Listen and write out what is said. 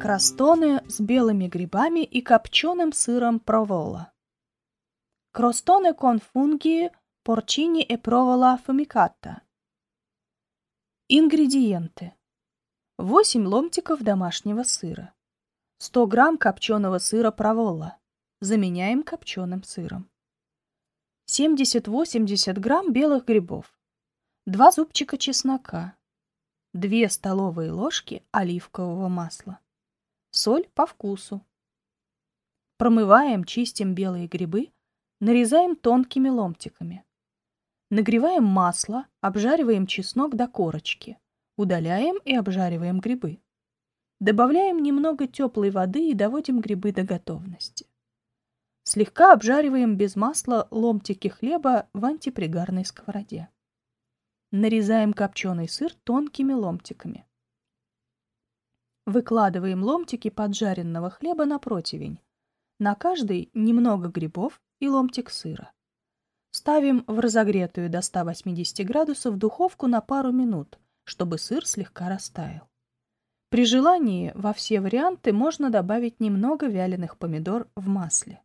Крастоны с белыми грибами и копченым сыром провола. Кростone con funghi, porcini e provola affumicata. Ингредиенты. 8 ломтиков домашнего сыра. 100 грамм копченого сыра провола. Заменяем копченым сыром. 70-80 грамм белых грибов. 2 зубчика чеснока. 2 столовые ложки оливкового масла. Соль по вкусу. Промываем, чистим белые грибы, нарезаем тонкими ломтиками. Нагреваем масло, обжариваем чеснок до корочки. Удаляем и обжариваем грибы. Добавляем немного теплой воды и доводим грибы до готовности. Слегка обжариваем без масла ломтики хлеба в антипригарной сковороде. Нарезаем копченый сыр тонкими ломтиками. Выкладываем ломтики поджаренного хлеба на противень. На каждый немного грибов и ломтик сыра. Ставим в разогретую до 180 градусов духовку на пару минут, чтобы сыр слегка растаял. При желании во все варианты можно добавить немного вяленых помидор в масле.